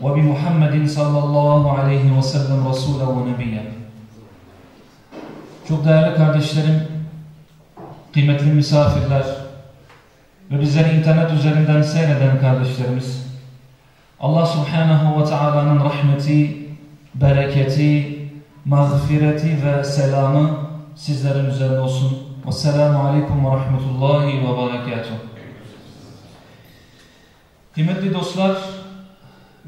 وبمحمد صلى الله aleyhi ve sellem Resulü ve Nebiyyen. Çok değerli kardeşlerim, kıymetli misafirler ve bizleri internet üzerinden seyreden kardeşlerimiz, Allah Subhanahu ve Taala'nın rahmeti, bereketi, mağfireti ve selamı sizlerin üzerine olsun. Vesselamu Aleyküm ve Rahmetullahi ve Berekatuhu. Kıymetli dostlar,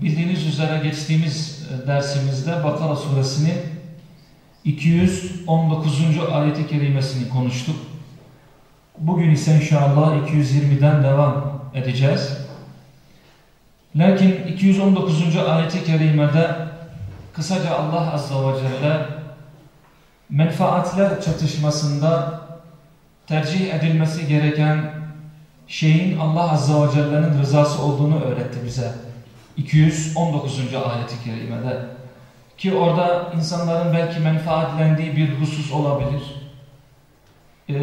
Bildiğiniz üzere geçtiğimiz dersimizde Bakara suresinin 219. ayeti kerimesini konuştuk. Bugün ise inşallah 220'den devam edeceğiz. Lakin 219. ayeti kerimede kısaca Allah Azze ve Celle menfaatler çatışmasında tercih edilmesi gereken şeyin Allah Azze ve Celle'nin rızası olduğunu öğretti bize. 219. ayeti kerimede ki orada insanların belki menfaatlendiği bir husus olabilir. Ee,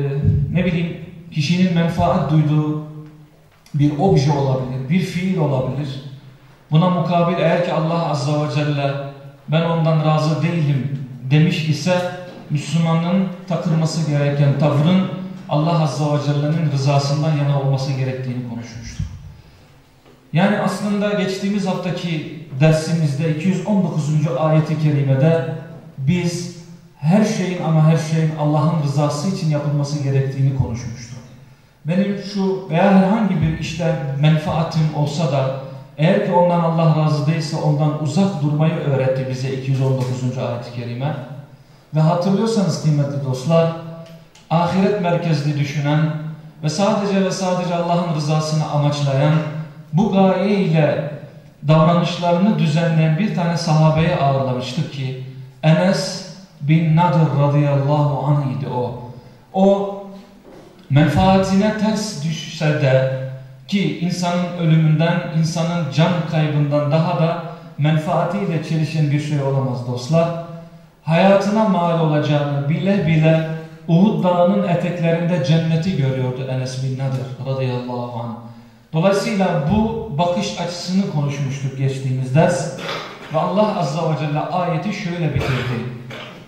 ne bileyim kişinin menfaat duyduğu bir obje olabilir, bir fiil olabilir. Buna mukabil eğer ki Allah Azze ve Celle ben ondan razı değilim demiş ise Müslümanın takılması gereken tavrın Allah Azze ve Celle'nin rızasından yana olması gerektiğini konuşmuştuk. Yani aslında geçtiğimiz haftaki dersimizde 219. ayeti kerimede biz her şeyin ama her şeyin Allah'ın rızası için yapılması gerektiğini konuşmuştuk. Benim şu veya herhangi bir işte menfaatim olsa da eğer ki ondan Allah razı değilse ondan uzak durmayı öğretti bize 219. ayet-i kerime. Ve hatırlıyorsanız kıymetli dostlar ahiret merkezli düşünen ve sadece ve sadece Allah'ın rızasını amaçlayan bu gaye ile davranışlarını düzenleyen bir tane sahabeye ağırlamıştık ki Enes bin Nadir radıyallahu anh idi o. O menfaatine ters düşse de ki insanın ölümünden, insanın can kaybından daha da menfaatiyle çelişen bir şey olamaz dostlar. Hayatına mal olacağını bile bile Uhud dağının eteklerinde cenneti görüyordu Enes bin Nadir radıyallahu anh. Dolayısıyla bu bakış açısını konuşmuştuk geçtiğimiz ders. Ve Allah Azza ve Celle ayeti şöyle bitirdi.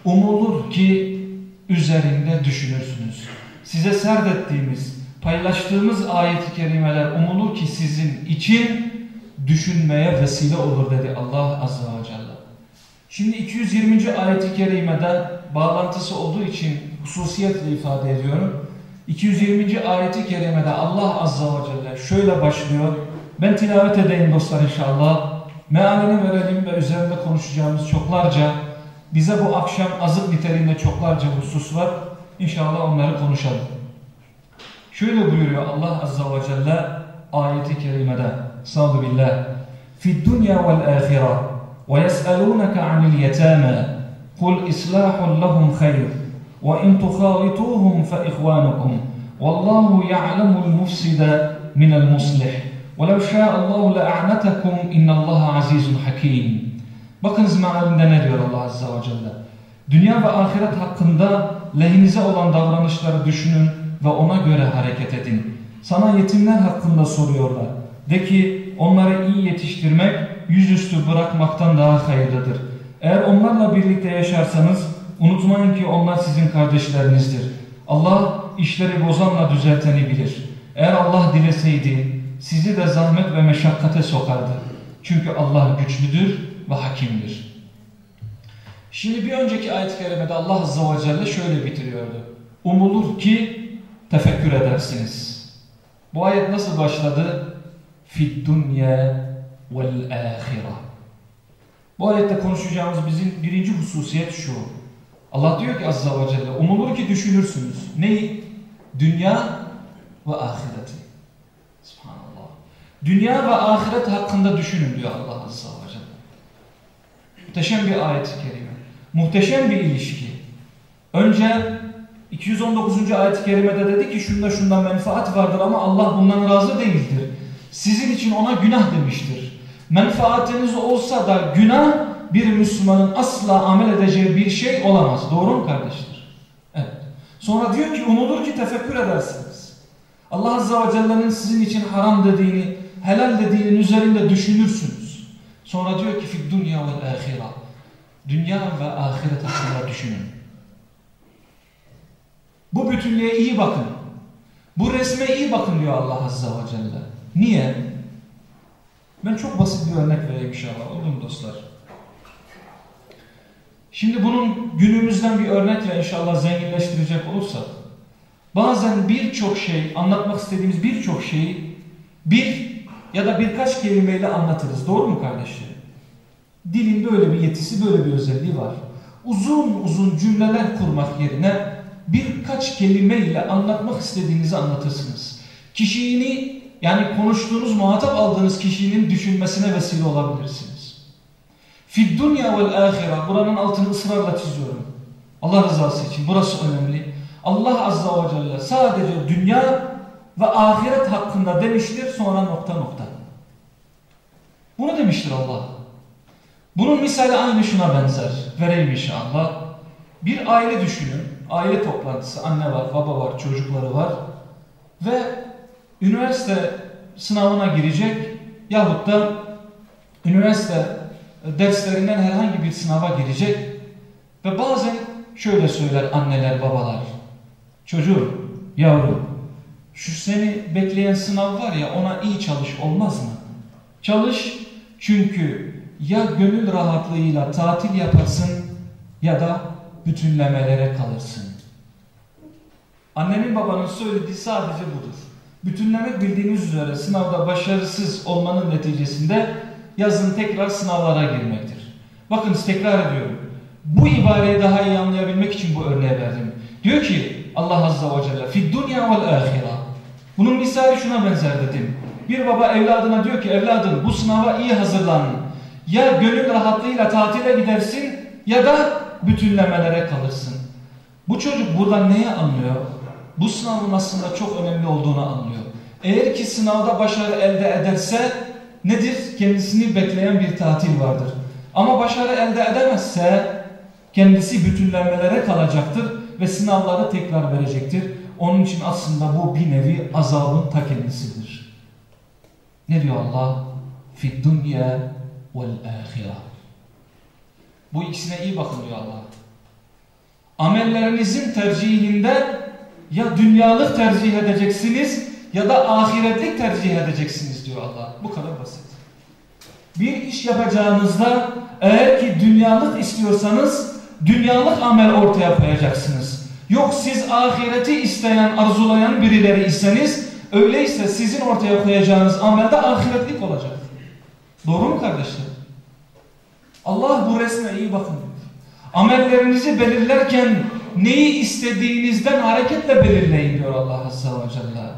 Umulur ki üzerinde düşünürsünüz. Size serdettiğimiz, paylaştığımız ayeti kerimeler umulur ki sizin için düşünmeye vesile olur dedi Allah Azza ve Celle. Şimdi 220. ayeti kerimede bağlantısı olduğu için hususiyetle ifade ediyorum. 220. ayeti kerimede Allah Azza ve Celle şöyle başlıyor. Ben tilavet edeyim dostlar inşallah. Mealini verelim ve üzerinde konuşacağımız çoklarca, bize bu akşam azık niteliğinde çoklarca husus var. İnşallah onları konuşalım. Şöyle buyuruyor Allah Azza ve Celle ayeti kerimede. Sadu billah. Fid dunya vel ahira ve yes'alunaka anil yetama. Kul islahun lahum hayr. وإن تخالطوهم فإخوانكم والله يعلم المفسد من المصلح ولو شاء الله لأعنتكم إن الله عزيز حكيم Bakınız mealinde ne diyor Allah Azze ve Celle. Dünya ve ahiret hakkında lehinize olan davranışları düşünün ve ona göre hareket edin. Sana yetimler hakkında soruyorlar. De ki onları iyi yetiştirmek yüzüstü bırakmaktan daha hayırlıdır. Eğer onlarla birlikte yaşarsanız Unutmayın ki onlar sizin kardeşlerinizdir. Allah işleri bozanla düzelteni bilir. Eğer Allah dileseydi sizi de zahmet ve meşakkate sokardı. Çünkü Allah güçlüdür ve hakimdir. Şimdi bir önceki ayet-i kerimede Allah Azze ve Celle şöyle bitiriyordu. Umulur ki tefekkür edersiniz. Bu ayet nasıl başladı? Fid dunya vel ahira. Bu ayette konuşacağımız bizim birinci hususiyet şu. Allah diyor ki Azza ve Celle umulur ki düşünürsünüz. Neyi? Dünya ve ahireti. Subhanallah. Dünya ve ahiret hakkında düşünün diyor Allah Azza ve Celle. Muhteşem bir ayet-i kerime. Muhteşem bir ilişki. Önce 219. ayet-i kerimede dedi ki şunda şundan menfaat vardır ama Allah bundan razı değildir. Sizin için ona günah demiştir. Menfaatiniz olsa da günah bir Müslümanın asla amel edeceği bir şey olamaz. Doğru mu kardeşler? Evet. Sonra diyor ki umulur ki tefekkür edersiniz. Allah Azze ve Celle'nin sizin için haram dediğini, helal dediğinin üzerinde düşünürsünüz. Sonra diyor ki fid dünya vel ahira. Dünya ve ahiret hakkında düşünün. Bu bütünlüğe iyi bakın. Bu resme iyi bakın diyor Allah Azze ve Celle. Niye? Ben çok basit bir örnek vereyim inşallah. Olur mu dostlar? Şimdi bunun günümüzden bir örnekle inşallah zenginleştirecek olursak bazen birçok şey, anlatmak istediğimiz birçok şeyi bir ya da birkaç kelimeyle anlatırız. Doğru mu kardeşlerim? Dilin böyle bir yetisi, böyle bir özelliği var. Uzun uzun cümleler kurmak yerine birkaç kelimeyle anlatmak istediğinizi anlatırsınız. Kişiliğini yani konuştuğunuz, muhatap aldığınız kişinin düşünmesine vesile olabilirsiniz. Fid dünya vel ahira buranın altını ısrarla çiziyorum. Allah rızası için burası önemli. Allah azza ve celle sadece dünya ve ahiret hakkında demiştir sonra nokta nokta. Bunu demiştir Allah. Bunun misali aynı şuna benzer. Vereyim inşallah. Bir aile düşünün. Aile toplantısı. Anne var, baba var, çocukları var. Ve üniversite sınavına girecek yahut da üniversite derslerinden herhangi bir sınava girecek ve bazen şöyle söyler anneler, babalar. Çocuğum, yavrum, şu seni bekleyen sınav var ya ona iyi çalış olmaz mı? Çalış çünkü ya gönül rahatlığıyla tatil yaparsın ya da bütünlemelere kalırsın. Annenin babanın söylediği sadece budur. Bütünlemek bildiğiniz üzere sınavda başarısız olmanın neticesinde yazın tekrar sınavlara girmektir. Bakınız tekrar ediyorum. Bu ibareyi daha iyi anlayabilmek için bu örneği verdim. Diyor ki Allah Azze ve Celle fid dünya vel ahira. Bunun misali şuna benzer dedim. Bir baba evladına diyor ki evladım bu sınava iyi hazırlan. Ya gönül rahatlığıyla tatile gidersin ya da bütünlemelere kalırsın. Bu çocuk buradan neyi anlıyor? Bu sınavın aslında çok önemli olduğunu anlıyor. Eğer ki sınavda başarı elde ederse nedir? Kendisini bekleyen bir tatil vardır. Ama başarı elde edemezse kendisi bütünlenmelere kalacaktır ve sınavları tekrar verecektir. Onun için aslında bu bir nevi azabın ta kendisidir. Ne diyor Allah? Fid dünya vel ahira. Bu ikisine iyi bakın diyor Allah. Amellerinizin tercihinde ya dünyalık tercih edeceksiniz ya da ahiretlik tercih edeceksiniz diyor Allah. Bu kadar basit. Bir iş yapacağınızda eğer ki dünyalık istiyorsanız dünyalık amel ortaya koyacaksınız. Yok siz ahireti isteyen, arzulayan birileri iseniz öyleyse sizin ortaya koyacağınız amelde ahiretlik olacak. Doğru mu kardeşler? Allah bu resme iyi bakın. Amellerinizi belirlerken neyi istediğinizden hareketle belirleyin diyor Allah Azze ve Celle.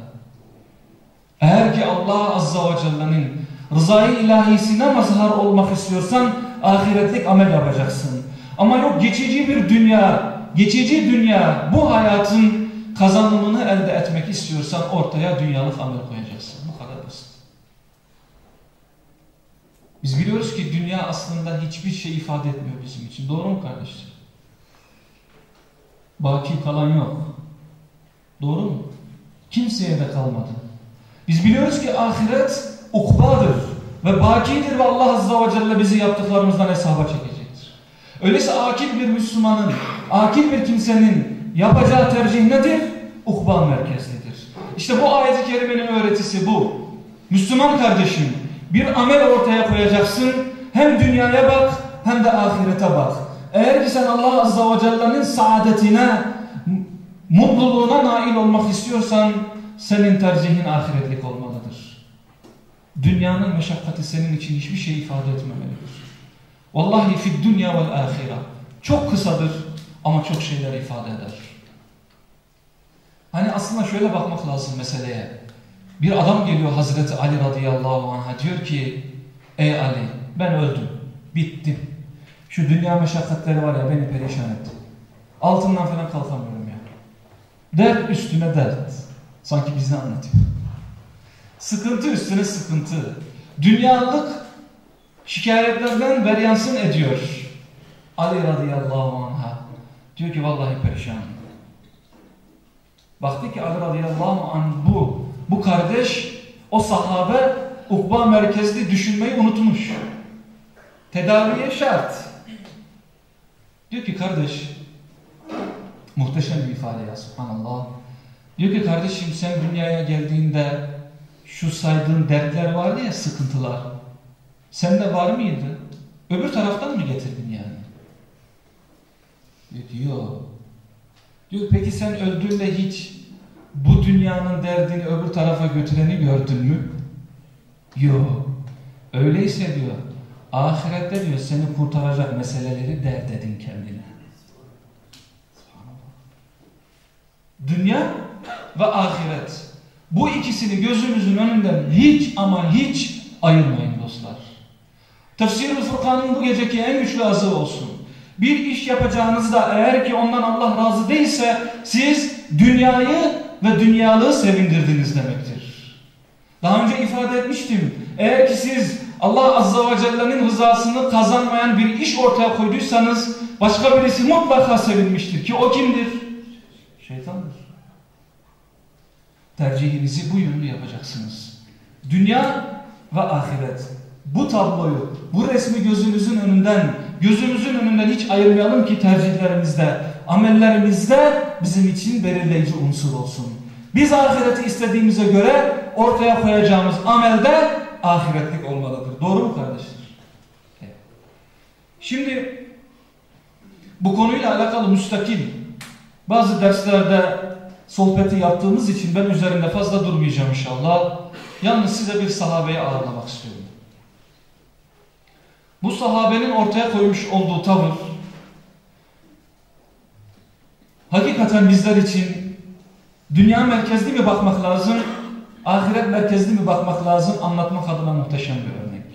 Eğer ki Allah Azze ve Celle'nin rızayı ilahisine mazhar olmak istiyorsan ahiretlik amel yapacaksın. Ama yok geçici bir dünya, geçici dünya bu hayatın kazanımını elde etmek istiyorsan ortaya dünyalık amel koyacaksın. Bu kadar basit. Biz biliyoruz ki dünya aslında hiçbir şey ifade etmiyor bizim için. Doğru mu kardeşler? Baki kalan yok. Doğru mu? Kimseye de kalmadı. Biz biliyoruz ki ahiret ukbadır ve bakidir ve Allah Azze ve Celle bizi yaptıklarımızdan hesaba çekecektir. Öyleyse akil bir Müslümanın, akil bir kimsenin yapacağı tercih nedir? Ukba merkezlidir. İşte bu ayet-i kerimenin öğretisi bu. Müslüman kardeşim bir amel ortaya koyacaksın. Hem dünyaya bak hem de ahirete bak. Eğer ki sen Allah Azze ve Celle'nin saadetine, mutluluğuna nail olmak istiyorsan senin tercihin ahiretlik olmalıdır. Dünyanın meşakkati senin için hiçbir şey ifade etmemelidir. Vallahi fid dünya vel ahira. Çok kısadır ama çok şeyler ifade eder. Hani aslında şöyle bakmak lazım meseleye. Bir adam geliyor Hazreti Ali radıyallahu anh'a diyor ki Ey Ali ben öldüm, bittim. Şu dünya meşakkatleri var ya beni perişan etti. Altından falan kalkamıyorum ya. Dert üstüne dert. Sanki bizi anlatıyor. Sıkıntı üstüne sıkıntı. Dünyalık şikayetlerden beryansın ediyor. Ali radıyallahu anh'a. Diyor ki vallahi perişanım. Baktı ki Ali radıyallahu anh bu. Bu kardeş o sahabe ukba merkezli düşünmeyi unutmuş. Tedaviye şart. Diyor ki kardeş muhteşem bir ifade ya subhanallah. Diyor ki kardeşim sen dünyaya geldiğinde şu saydığın dertler vardı ya sıkıntılar. Sende var mıydı? Öbür taraftan mı getirdin yani? Diyor. Diyor peki sen öldüğünde hiç bu dünyanın derdini öbür tarafa götüreni gördün mü? Yok. Öyleyse diyor ahirette diyor seni kurtaracak meseleleri dert edin kendine. Dünya ve ahiret. Bu ikisini gözümüzün önünden hiç ama hiç ayırmayın dostlar. Tefsir-i Furkan'ın bu geceki en güçlü azı olsun. Bir iş yapacağınızda eğer ki ondan Allah razı değilse siz dünyayı ve dünyalığı sevindirdiniz demektir. Daha önce ifade etmiştim. Eğer ki siz Allah Azza ve Celle'nin rızasını kazanmayan bir iş ortaya koyduysanız başka birisi mutlaka sevinmiştir ki o kimdir? Şeytandır. Tercihinizi bu yönlü yapacaksınız. Dünya ve ahiret. Bu tabloyu, bu resmi gözümüzün önünden, gözümüzün önünden hiç ayırmayalım ki tercihlerimizde, amellerimizde bizim için belirleyici unsur olsun. Biz ahireti istediğimize göre ortaya koyacağımız amelde ahiretlik olmalıdır. Doğru mu kardeşler? Şimdi bu konuyla alakalı müstakil bazı derslerde sohbeti yaptığımız için ben üzerinde fazla durmayacağım inşallah. Yalnız size bir sahabeyi ağırlamak istiyorum. Bu sahabenin ortaya koymuş olduğu tavır hakikaten bizler için dünya merkezli mi bakmak lazım, ahiret merkezli mi bakmak lazım anlatmak adına muhteşem bir örnek.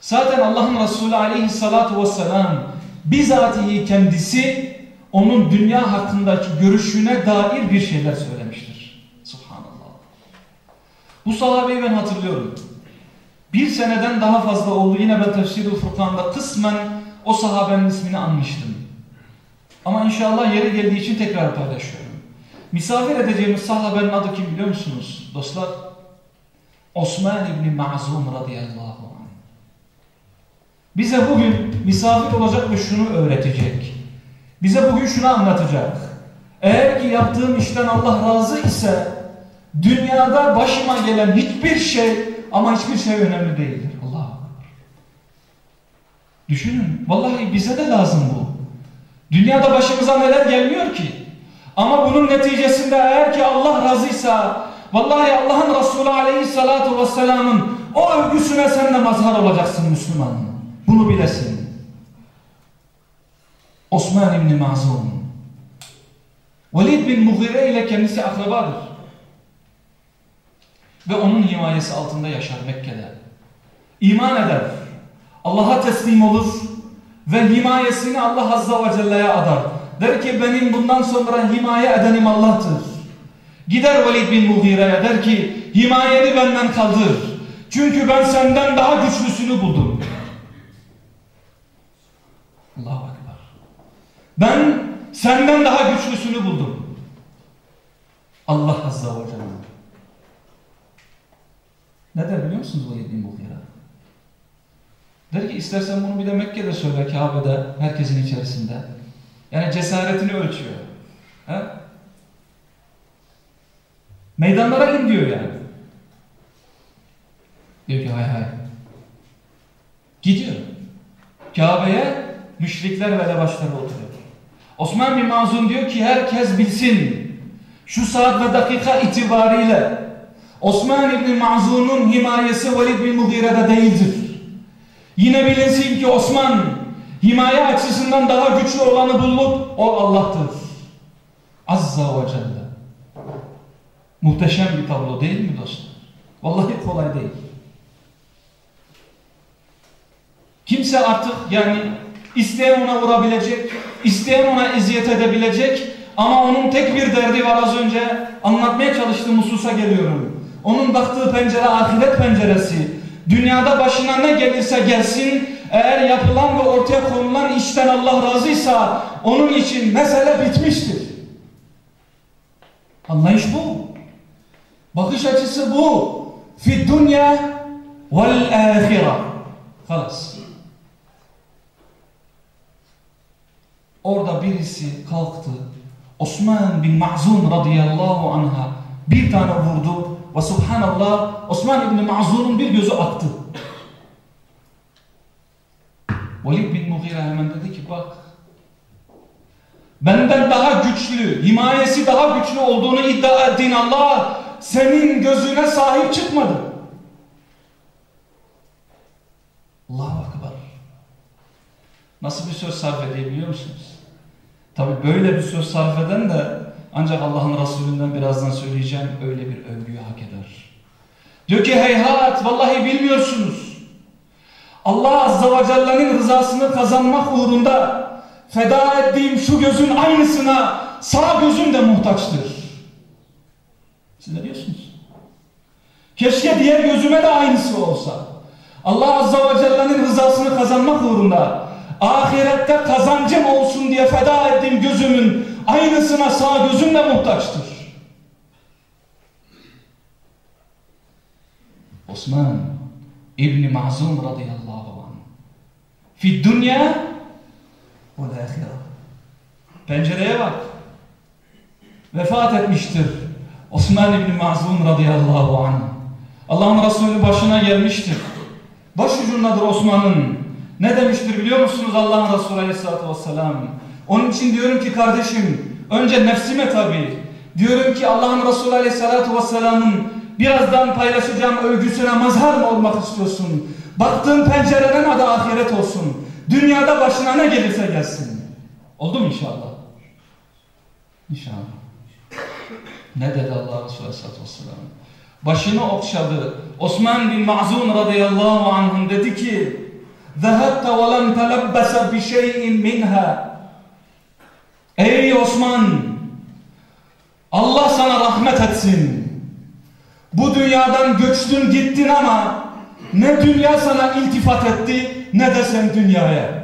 Zaten Allah'ın Resulü aleyhissalatu vesselam bizatihi kendisi onun dünya hakkındaki görüşüne dair bir şeyler söylemiştir. Subhanallah. Bu sahabeyi ben hatırlıyorum. Bir seneden daha fazla oldu. Yine ben Tefsir-i Furkan'da kısmen o sahabenin ismini anmıştım. Ama inşallah yeri geldiği için tekrar paylaşıyorum. Misafir edeceğimiz sahabenin adı kim biliyor musunuz dostlar? Osman İbni Ma'zum radıyallahu anh. Bize bugün misafir olacak ve şunu öğretecek. Bize bugün şunu anlatacak. Eğer ki yaptığım işten Allah razı ise dünyada başıma gelen hiçbir şey ama hiçbir şey önemli değildir. Allah Düşünün. Vallahi bize de lazım bu. Dünyada başımıza neler gelmiyor ki? Ama bunun neticesinde eğer ki Allah razıysa vallahi Allah'ın Resulü aleyhissalatu vesselamın o övgüsüne sen de mazhar olacaksın Müslüman. Bunu bilesin. Osman İbni Mazun. Velid bin Mughire ile kendisi akrabadır. Ve onun himayesi altında yaşar Mekke'de. İman eder. Allah'a teslim olur ve himayesini Allah Azza ve Celle'ye adar. Der ki benim bundan sonra himaye edenim Allah'tır. Gider Velid bin Mughire'ye der ki himayeni benden kaldır. Çünkü ben senden daha güçlüsünü buldum. Allahu Ekber. Ben senden daha güçlüsünü buldum. Allah Azza ve Celle. Ne der biliyor musunuz Velid bin Mughire? Der ki istersen bunu bir de Mekke'de söyle Kabe'de herkesin içerisinde. Yani cesaretini ölçüyor. He? Meydanlara in diyor yani. Diyor ki hay hay. Gidiyor. Kabe'ye müşrikler ve elebaşları oturuyor. Osman bin Mazun diyor ki herkes bilsin. Şu saat ve dakika itibariyle Osman İbni Mazun'un himayesi Velid bin Mughire'de değildir. Yine bilinsin ki Osman himaye açısından daha güçlü olanı bulup o Allah'tır. Azza ve Celle. Muhteşem bir tablo değil mi dostlar? Vallahi kolay değil. Kimse artık yani İsteyen ona vurabilecek, isteyen ona eziyet edebilecek ama onun tek bir derdi var az önce anlatmaya çalıştığım hususa geliyorum. Onun baktığı pencere ahiret penceresi. Dünyada başına ne gelirse gelsin eğer yapılan ve ortaya konulan işten Allah razıysa onun için mesele bitmiştir. Anlayış bu. Bakış açısı bu. Fi dünya vel ahira. Halas. Orada birisi kalktı. Osman bin Ma'zun radıyallahu anha bir tane vurdu ve subhanallah Osman bin Ma'zun'un bir gözü aktı. Velid bin Mughira hemen dedi ki bak benden daha güçlü, himayesi daha güçlü olduğunu iddia ettiğin Allah senin gözüne sahip çıkmadı. Allahu Akbar. Nasıl bir söz sarf edebiliyor musunuz? Tabi böyle bir söz sarf eden de ancak Allah'ın Resulünden birazdan söyleyeceğim öyle bir övgüyü hak eder. Diyor ki heyhat vallahi bilmiyorsunuz. Allah Azza ve Celle'nin rızasını kazanmak uğrunda feda ettiğim şu gözün aynısına sağ gözüm de muhtaçtır. Siz ne diyorsunuz? Keşke diğer gözüme de aynısı olsa. Allah Azza ve Celle'nin rızasını kazanmak uğrunda ahirette kazancım olsun diye feda ettiğim gözümün aynısına sağ gözüm de muhtaçtır. Osman İbni Mazum radıyallahu anh. Fi dünya ve ahire pencereye bak. Vefat etmiştir Osman İbni Mazum radıyallahu anh. Allah'ın Resulü başına gelmiştir. Başucundadır Osman'ın ne demiştir biliyor musunuz Allah'ın Resulü aleyhissalatü vesselam onun için diyorum ki kardeşim önce nefsime tabi diyorum ki Allah'ın Resulü aleyhissalatü vesselamın birazdan paylaşacağım övgüsüne mazhar mı olmak istiyorsun? Baktığın pencereden adı ahiret olsun. Dünyada başına ne gelirse gelsin. Oldu mu inşallah? İnşallah. Ne dedi Allah Resulü Aleyhisselatü Vesselam? Başını okşadı. Osman bin Ma'zun radıyallahu anhum dedi ki ذَهَبْتَ وَلَمْ تَلَبَّسَ بِشَيْءٍ مِنْهَا Ey Osman! Allah sana rahmet etsin. Bu dünyadan göçtün gittin ama ne dünya sana iltifat etti ne de sen dünyaya.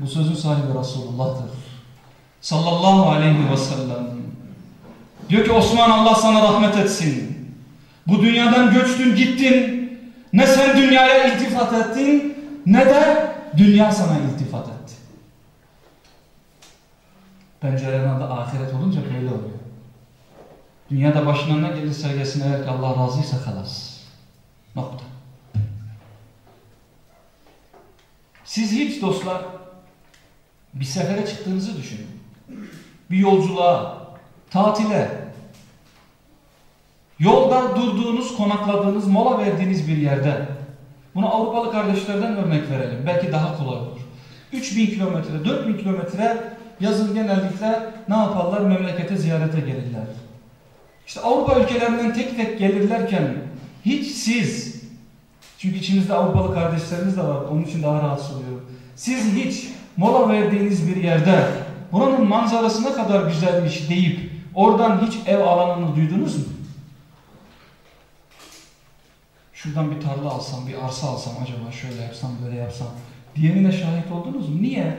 Bu sözün sahibi Resulullah'tır. Sallallahu aleyhi ve sellem. Diyor ki Osman Allah sana rahmet etsin. Bu dünyadan göçtün gittin. Ne sen dünyaya iltifat ettin ne de dünya sana iltifat etti. Pencerenin adı ahiret olunca böyle oluyor. Dünyada başına ne gelirse gelsin eğer Allah razıysa kalas. Nokta. Siz hiç dostlar bir sefere çıktığınızı düşünün. Bir yolculuğa, tatile, yolda durduğunuz, konakladığınız, mola verdiğiniz bir yerde. Bunu Avrupalı kardeşlerden örnek verelim. Belki daha kolay olur. 3000 kilometre, 4000 kilometre yazın genellikle ne yaparlar? Memlekete ziyarete gelirler. İşte Avrupa ülkelerinden tek tek gelirlerken hiç siz, çünkü içinizde Avrupalı kardeşleriniz de var, onun için daha rahatsız oluyor. Siz hiç mola verdiğiniz bir yerde buranın manzarası ne kadar güzelmiş deyip oradan hiç ev alanını duydunuz mu? Şuradan bir tarla alsam, bir arsa alsam acaba şöyle yapsam, böyle yapsam diyenine şahit oldunuz mu? Niye?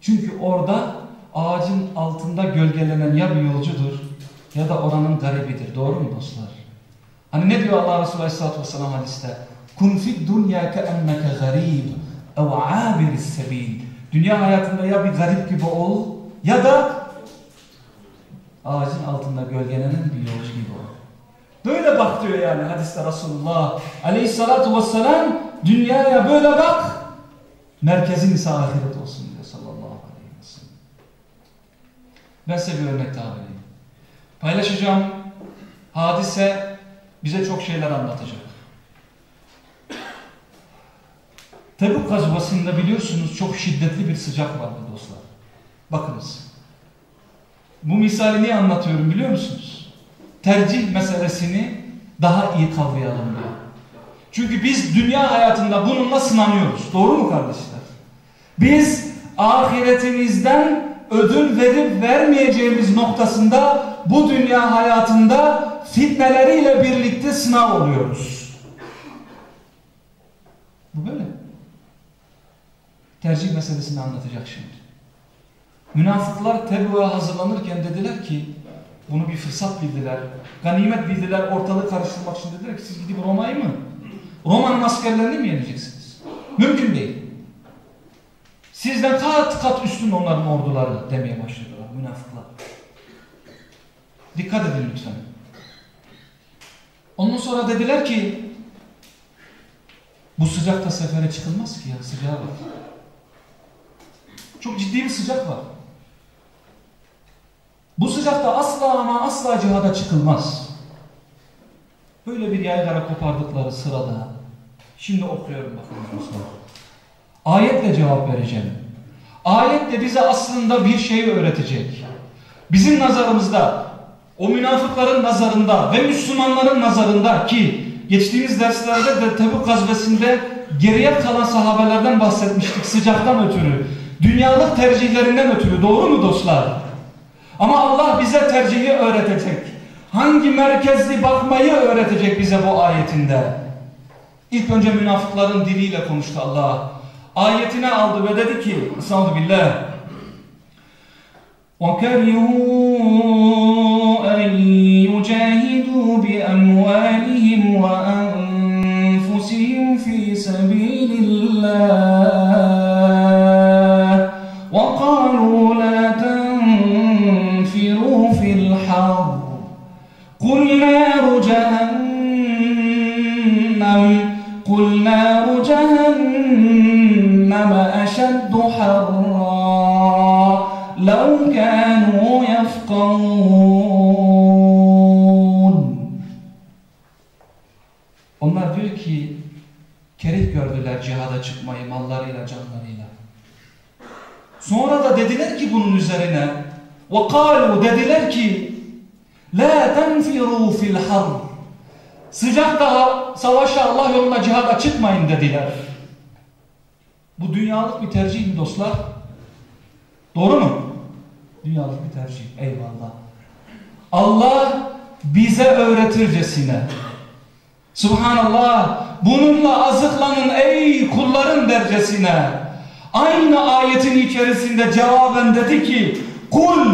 Çünkü orada ağacın altında gölgelenen ya bir yolcudur ya da oranın garibidir. Doğru mu dostlar? Hani ne diyor Allah Resulü Aleyhisselatü Vesselam hadiste? Kun fid dunya keenneke garib ev abiris sebil. Dünya hayatında ya bir garip gibi ol ya da ağacın altında gölgelenen bir yolcu gibi ol. Böyle bak diyor yani hadiste Resulullah Aleyhisselatü Vesselam dünyaya böyle bak merkezin ise ahiret olsun diyor sallallahu aleyhi ve sellem. Ben size bir örnek daha vereyim. Paylaşacağım hadise bize çok şeyler anlatacak. Tebuk gazvasında biliyorsunuz çok şiddetli bir sıcak vardı dostlar. Bakınız. Bu misali niye anlatıyorum biliyor musunuz? Tercih meselesini daha iyi kavrayalım diye. Çünkü biz dünya hayatında bununla sınanıyoruz. Doğru mu kardeşler? Biz ahiretimizden ödül verip vermeyeceğimiz noktasında bu dünya hayatında fitneleriyle birlikte sınav oluyoruz. Bu böyle. Tercih meselesini anlatacak şimdi. Münafıklar Tebuk'a hazırlanırken dediler ki bunu bir fırsat bildiler. Ganimet bildiler ortalığı karıştırmak için dediler ki siz gidip Roma'yı mı? Roma'nın askerlerini mi yeneceksiniz? Mümkün değil. Sizden kat kat üstün onların orduları demeye başladılar münafıklar. Dikkat edin lütfen. Ondan sonra dediler ki bu sıcakta sefere çıkılmaz ki ya sıcağa bak. Çok ciddi bir sıcak var. Bu sıcakta asla ama asla cihada çıkılmaz. Böyle bir yaygara kopardıkları sırada şimdi okuyorum bakın dostlar. Ayetle cevap vereceğim. Ayet de bize aslında bir şey öğretecek. Bizim nazarımızda, o münafıkların nazarında ve Müslümanların nazarında ki geçtiğimiz derslerde de Tebuk gazvesinde geriye kalan sahabelerden bahsetmiştik sıcaktan ötürü. Dünyalık tercihlerinden ötürü doğru mu dostlar? Ama Allah bize tercihi öğretecek. Hangi merkezli bakmayı öğretecek bize bu ayetinde. İlk önce münafıkların diliyle konuştu Allah. Ayetine aldı ve dedi ki Estağfurullah billah وَكَرِهُوا أَنْ يُجَاهِدُوا بِأَمْوَالِهِمْ قُلْ نَارُ جَهَنَّمَ أَشَدُّ حَرًّا لَوْ كَانُوا يَفْقَهُونَ Onlar diyor ki kerih gördüler cihada çıkmayı mallarıyla canlarıyla. Sonra da dediler ki bunun üzerine وَقَالُوا dediler ki لَا تَنْفِرُوا فِي Sıcak daha savaşa Allah yoluna cihada çıkmayın dediler. Bu dünyalık bir tercih mi dostlar? Doğru mu? Dünyalık bir tercih. Eyvallah. Allah bize öğretircesine. Subhanallah. Bununla azıklanın ey kulların dercesine. Aynı ayetin içerisinde cevaben dedi ki Kul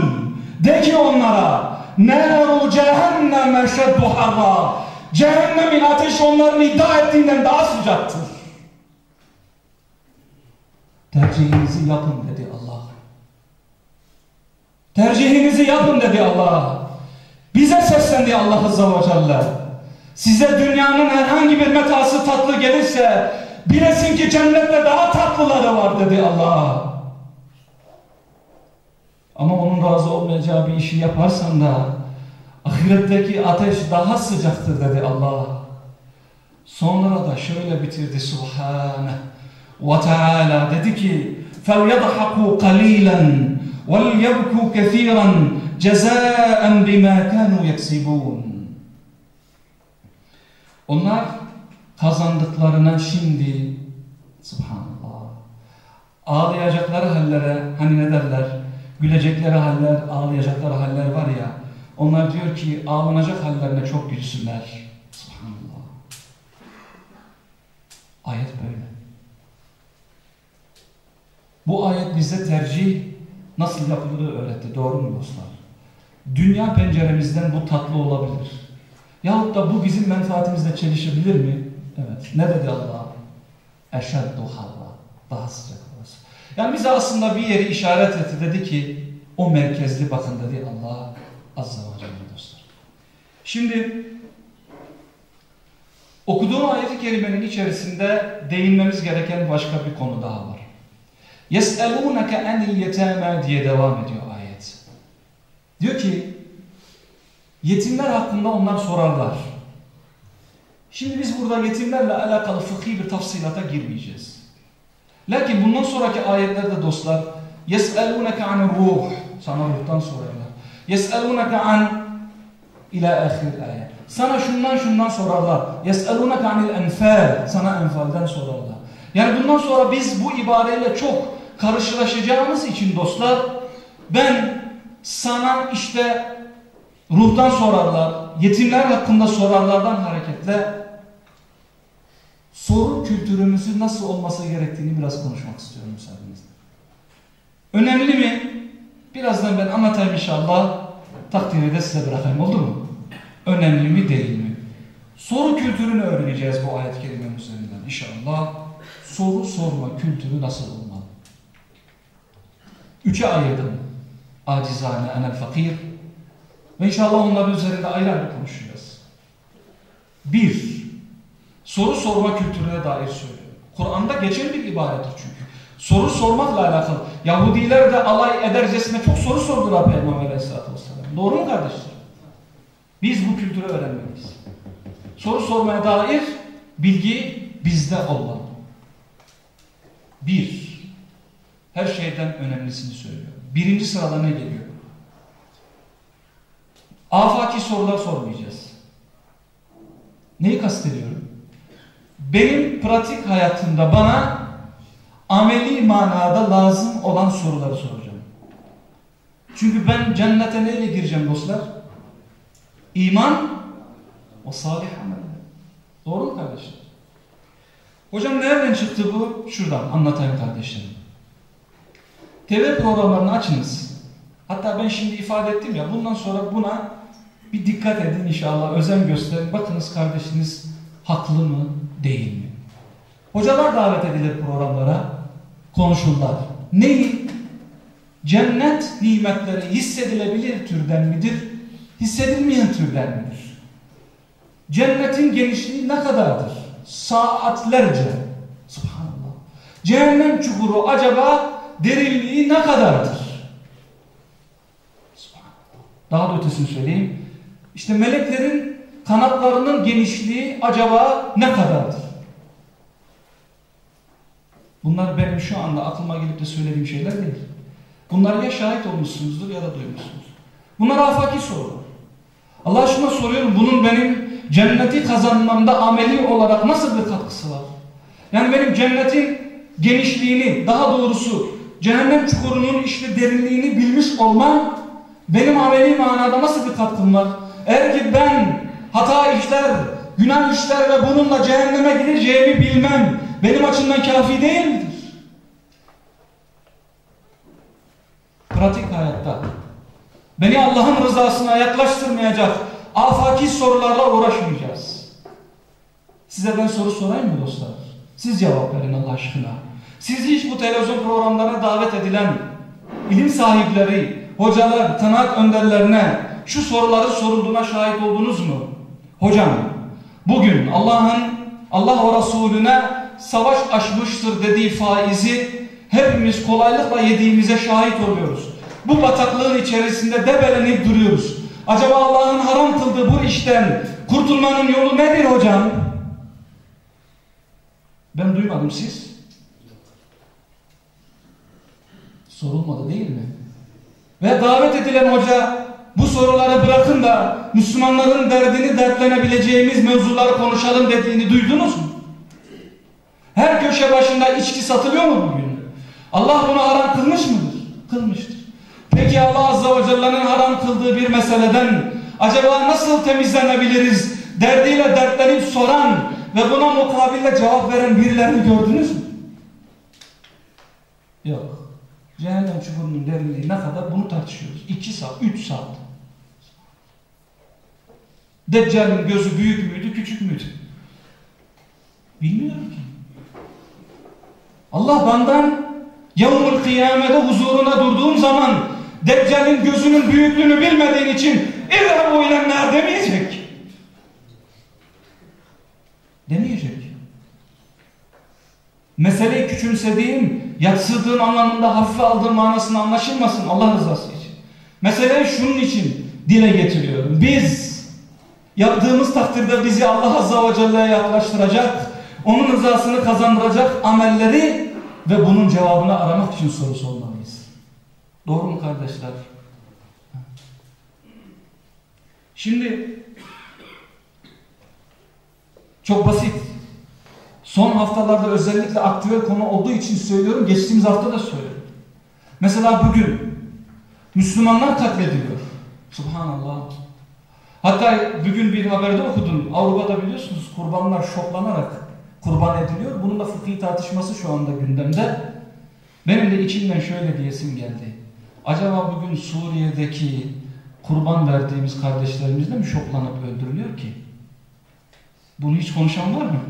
de ki onlara Nerul cehenneme şeddu harra Cehennemin ateşi onların iddia ettiğinden daha sıcaktır. Tercihinizi yapın dedi Allah. Tercihinizi yapın dedi Allah. Bize seslendi Allah Azze ve Celle. Size dünyanın herhangi bir metası tatlı gelirse bilesin ki cennette daha tatlıları var dedi Allah. Ama onun razı olmayacağı bir işi yaparsan da ahiretteki ateş daha sıcaktır dedi Allah. Sonra da şöyle bitirdi Subhane ve Teala dedi ki فَلْيَضْحَقُوا قَلِيلًا وَلْيَبْكُوا كَثِيرًا جَزَاءً بِمَا كَانُوا يَكْسِبُونَ Onlar kazandıklarına şimdi Subhanallah ağlayacakları hallere hani ne derler gülecekleri haller ağlayacakları haller var ya onlar diyor ki ağlanacak hallerine çok gülsünler. Subhanallah. Ayet böyle. Bu ayet bize tercih nasıl yapıldığı öğretti. Doğru mu dostlar? Dünya penceremizden bu tatlı olabilir. Yahut da bu bizim menfaatimizle çelişebilir mi? Evet. Ne dedi Allah? Eşeddu harra. Daha sıcak orası. Yani bize aslında bir yeri işaret etti. Dedi ki o merkezli bakın dedi Allah Azze ve Celle dostlar. Şimdi okuduğum ayet-i kerimenin içerisinde değinmemiz gereken başka bir konu daha var. يَسْأَلُونَكَ اَنِ الْيَتَامَا diye devam ediyor ayet. Diyor ki yetimler hakkında onlar sorarlar. Şimdi biz burada yetimlerle alakalı fıkhi bir tafsilata girmeyeceğiz. Lakin bundan sonraki ayetlerde dostlar يَسْأَلُونَكَ عَنِ الرُّوحِ Sana ruhtan sorarlar. يَسْأَلُونَكَ عَنْ İlâ ahir ayet. Sana şundan şundan sorarlar. يَسْأَلُونَكَ عَنِ الْاَنْفَالِ Sana enfalden sorarlar. Yani bundan sonra biz bu ibareyle çok karşılaşacağımız için dostlar ben sana işte ruhtan sorarlar, yetimler hakkında sorarlardan hareketle soru kültürümüzün nasıl olması gerektiğini biraz konuşmak istiyorum müsaadenizle. Önemli mi? Birazdan ben anlatayım inşallah. Takdiri de size bırakayım oldu mu? Önemli mi değil mi? Soru kültürünü öğreneceğiz bu ayet-i kerime üzerinden inşallah. Soru sorma kültürü nasıl olmalı? Üçe ayırdım. Acizane, enel fakir. Ve inşallah onların üzerinde ayrı ayrı konuşacağız. Bir, soru sorma kültürüne dair söylüyorum. Kur'an'da geçen bir ibarettir çünkü. Soru sormakla alakalı. Yahudiler de alay edercesine çok soru sordular Peygamber Aleyhisselatü Vesselam. Doğru mu kardeşler? Biz bu kültürü öğrenmeliyiz. Soru sormaya dair bilgi bizde olmalı. Bir, her şeyden önemlisini söylüyor. Birinci sırada ne geliyor? Afaki sorular sormayacağız. Neyi kastediyorum? Benim pratik hayatımda bana ameli manada lazım olan soruları soracağım. Çünkü ben cennete neyle gireceğim dostlar? İman o salih amel. Doğru mu kardeşler? Hocam nereden çıktı bu? Şuradan anlatayım kardeşlerim. TV programlarını açınız. Hatta ben şimdi ifade ettim ya bundan sonra buna bir dikkat edin inşallah. Özen gösterin. Bakınız kardeşiniz haklı mı değil mi? Hocalar davet edilir programlara. Konuşurlar. Neyi? Cennet nimetleri hissedilebilir türden midir? Hissedilmeyen türden midir? Cennetin genişliği ne kadardır? Saatlerce. Subhanallah. Cehennem çukuru acaba derinliği ne kadardır? Subhanallah. Daha da ötesini söyleyeyim. İşte meleklerin kanatlarının genişliği acaba ne kadardır? Bunlar benim şu anda aklıma gelip de söylediğim şeyler değil. Bunlar ya şahit olmuşsunuzdur ya da duymuşsunuz. Bunlar afaki sorular. Allah aşkına soruyorum bunun benim cenneti kazanmamda ameli olarak nasıl bir katkısı var? Yani benim cennetin genişliğini daha doğrusu cehennem çukurunun işte derinliğini bilmiş olmam benim ameli manada nasıl bir katkım var? Eğer ki ben hata işler, günah işler ve bununla cehenneme gideceğimi bilmem benim açımdan kafi değil midir? Pratik hayatta beni Allah'ın rızasına yaklaştırmayacak afaki sorularla uğraşmayacağız. Size ben soru sorayım mı dostlar? Siz cevap verin Allah aşkına. Siz hiç bu televizyon programlarına davet edilen ilim sahipleri, hocalar, tanaat önderlerine şu soruları sorulduğuna şahit oldunuz mu? Hocam, bugün Allah'ın Allah ve Resulüne savaş açmıştır dediği faizi hepimiz kolaylıkla yediğimize şahit oluyoruz. Bu bataklığın içerisinde debelenip duruyoruz. Acaba Allah'ın haram kıldığı bu işten kurtulmanın yolu nedir hocam? Ben duymadım siz. Sorulmadı değil mi? Ve davet edilen hoca bu soruları bırakın da Müslümanların derdini dertlenebileceğimiz mevzuları konuşalım dediğini duydunuz mu? Köşe başında içki satılıyor mu bugün? Allah bunu haram kılmış mıdır? Kılmıştır. Peki Allah Azze ve Celle'nin haram kıldığı bir meseleden acaba nasıl temizlenebiliriz? Derdiyle dertlenip soran ve buna mukabille cevap veren birilerini gördünüz mü? Yok. Cehennem çukurunun derinliği ne kadar bunu tartışıyoruz. İki saat, üç saat. Deccal'in gözü büyük müydü, küçük müydü? Bilmiyorum ki. Allah benden yavmul kıyamede huzuruna durduğum zaman Deccal'in gözünün büyüklüğünü bilmediğin için İzhab ilenler demeyecek. Demeyecek. Meseleyi küçümsediğim, yatsıdığım anlamında hafife aldığım manasını anlaşılmasın Allah rızası için. Meseleyi şunun için dile getiriyorum. Biz yaptığımız takdirde bizi Allah Azze ve Celle'ye yaklaştıracak, onun rızasını kazandıracak amelleri ve bunun cevabını aramak için soru sormalıyız. Doğru mu kardeşler? Şimdi çok basit. Son haftalarda özellikle aktüel konu olduğu için söylüyorum. Geçtiğimiz hafta da söyledim. Mesela bugün Müslümanlar katlediliyor. Subhanallah. Hatta bugün bir haberde okudum. Avrupa'da biliyorsunuz kurbanlar şoklanarak kurban ediliyor. Bunun da fıkhi tartışması şu anda gündemde. Benim de içimden şöyle diyesim geldi. Acaba bugün Suriye'deki kurban verdiğimiz kardeşlerimiz de mi şoklanıp öldürülüyor ki? Bunu hiç konuşan var mı?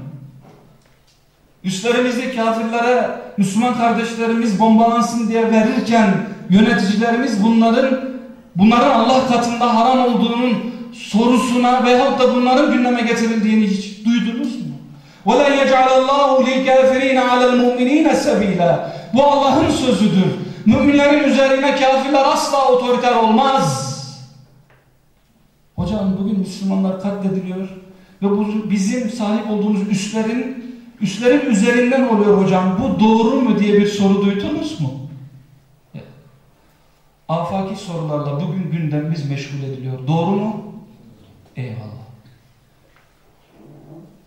Üstlerimizde kafirlere Müslüman kardeşlerimiz bombalansın diye verirken yöneticilerimiz bunların bunların Allah katında haram olduğunun sorusuna veyahut da bunların gündeme getirildiğini hiç duydunuz mu? وَلَنْ يَجْعَلَ اللّٰهُ لِلْكَافِر۪ينَ عَلَى الْمُؤْمِن۪ينَ سَب۪يلًا Bu Allah'ın sözüdür. Müminlerin üzerine kafirler asla otoriter olmaz. Hocam bugün Müslümanlar katlediliyor ve bu bizim sahip olduğumuz üslerin üslerin üzerinden oluyor hocam. Bu doğru mu diye bir soru duydunuz mu? Afaki sorularla bugün gündemimiz meşgul ediliyor. Doğru mu? Eyvallah.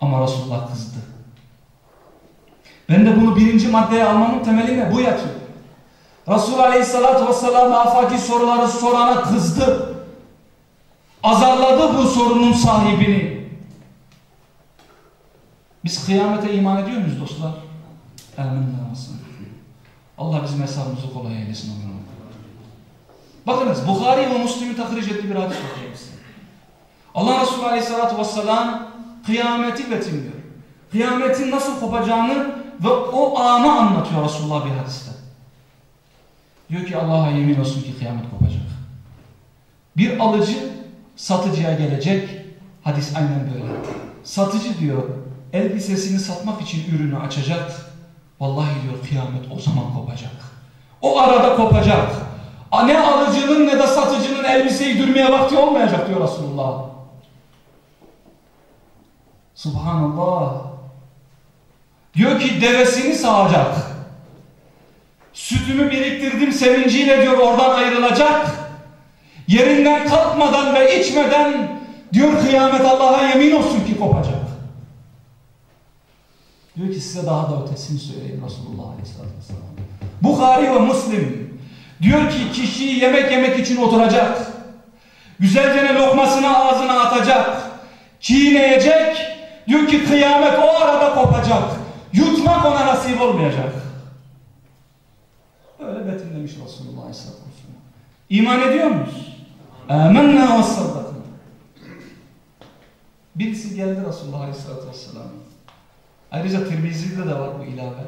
Ama Resulullah kızdı. Ben de bunu birinci maddeye almamın temeline bu yatıyor. Resul Aleyhisselatü Vesselam afaki soruları sorana kızdı. Azarladı bu sorunun sahibini. Biz kıyamete iman ediyor muyuz dostlar? Elhamdülillah. Allah bizim hesabımızı kolay eylesin. Bakınız Bukhari ve Müslim'in tahric ettiği bir hadis okuyayım size. Allah Resulü Aleyhisselatü Vesselam kıyameti betimliyor. Kıyametin nasıl kopacağını ve o anı anlatıyor Resulullah bir hadiste. Diyor ki Allah'a yemin olsun ki kıyamet kopacak. Bir alıcı satıcıya gelecek. Hadis aynen böyle. Satıcı diyor elbisesini satmak için ürünü açacak. Vallahi diyor kıyamet o zaman kopacak. O arada kopacak. Ne alıcının ne de satıcının elbiseyi dürmeye vakti olmayacak diyor Resulullah. Subhanallah. Diyor ki devesini sağacak. Sütümü biriktirdim sevinciyle diyor oradan ayrılacak. Yerinden kalkmadan ve içmeden diyor kıyamet Allah'a yemin olsun ki kopacak. Diyor ki size daha da ötesini söyleyeyim Resulullah Aleyhisselatü Vesselam. Bukhari ve Müslim diyor ki kişi yemek yemek için oturacak. Güzelce lokmasını ağzına atacak. Çiğneyecek. Diyor ki kıyamet o arada kopacak. Yutmak ona nasip olmayacak. Böyle betimlemiş Resulullah Aleyhisselatü Vesselam. İman ediyor muyuz? Âmennâ ve saddakna. Birisi geldi Resulullah Aleyhisselatü Vesselam. Ayrıca Tirmizi'de de var bu ilave.